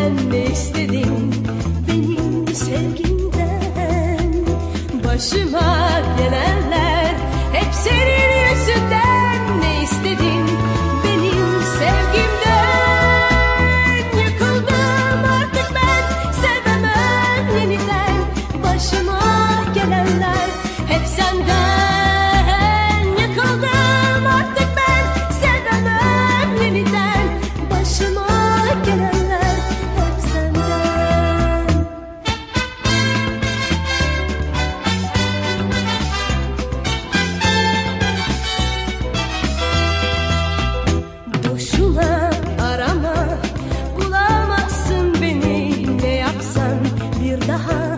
Sen ne istedin benim sevgimden. Başıma gelenler hep senin yüzünden. daha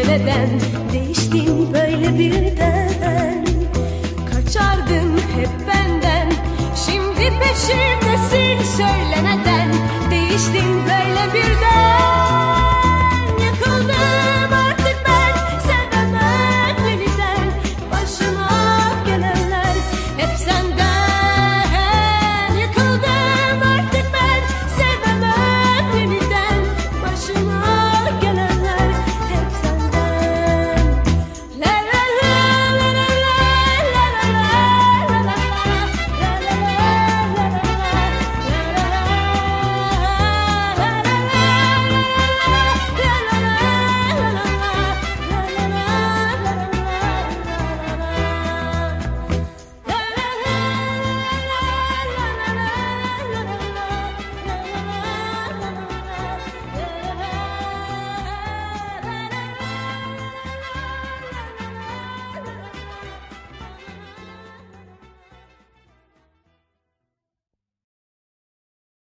söyle neden Değiştin böyle birden? Kaçardın hep benden Şimdi peşimdesin söyle neden Değiştin böyle birden